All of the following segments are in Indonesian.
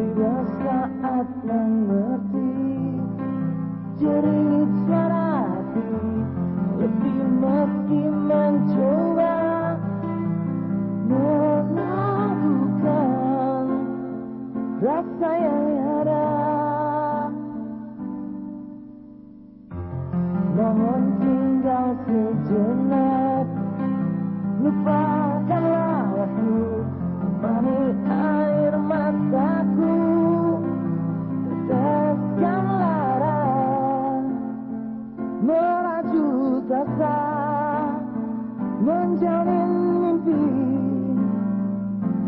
dapat mengerti jerit suara Letih meski mencoba Melakukan rasa yang ada. Mohon tinggal sejenak Lupakanlah Menjalin mimpi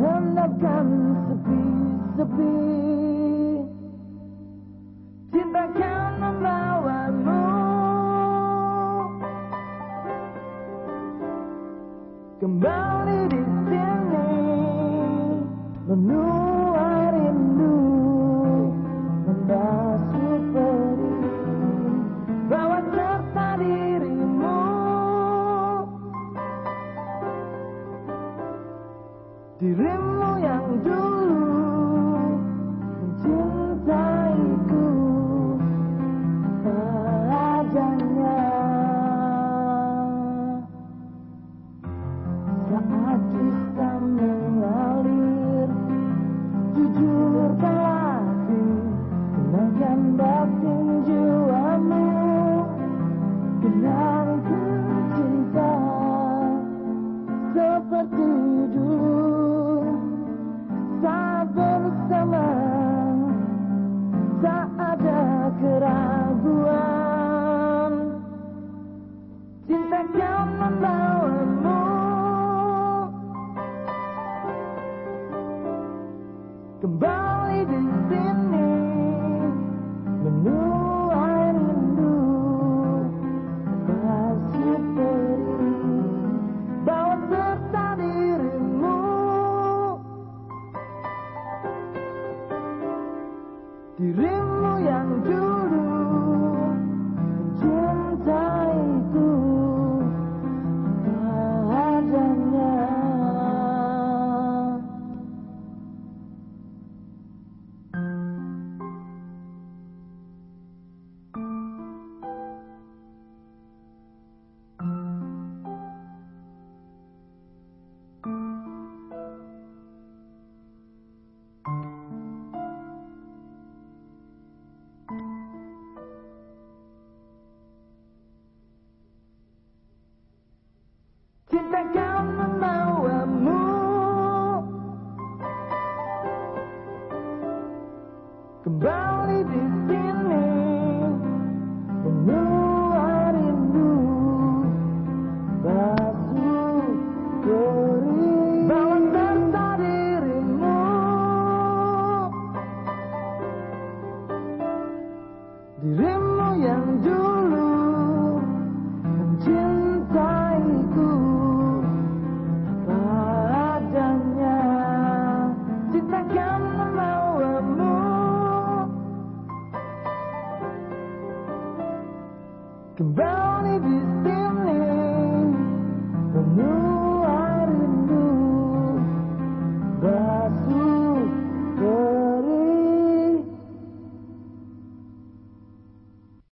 Hendapkan sepi-sepi Cinta kan membawamu. Kembali di sini Menuai Dirimu yang dulu Kembali di sini. Menuai rindu Basuh perih Bawa serta dirimu. Dirimu yang dulu di sini Menuai rindu Basuh perih Bawa serta dirimu Dirimu yang dulu Kembali di sini